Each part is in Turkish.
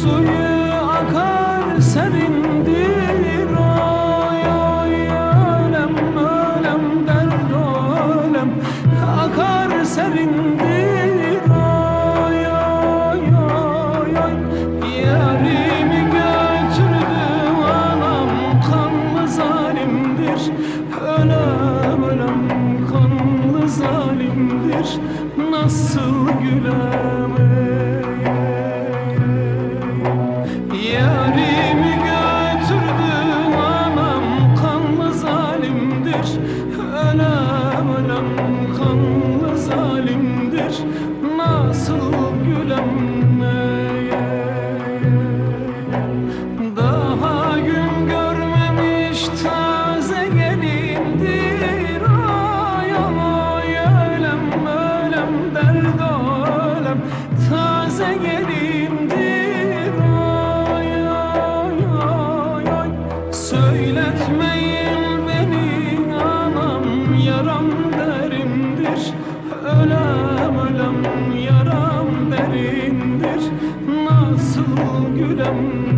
suyu akar serin namo namo gülüm.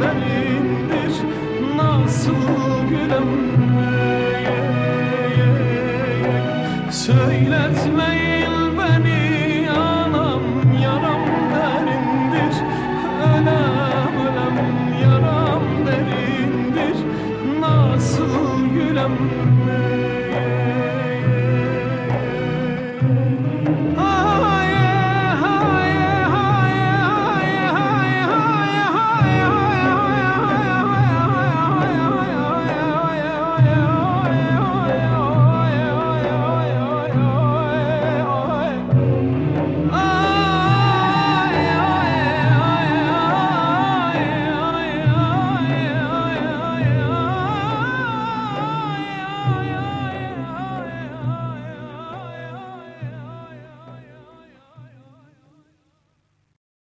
derindir Nasıl gülüm ye. Söyletmeyin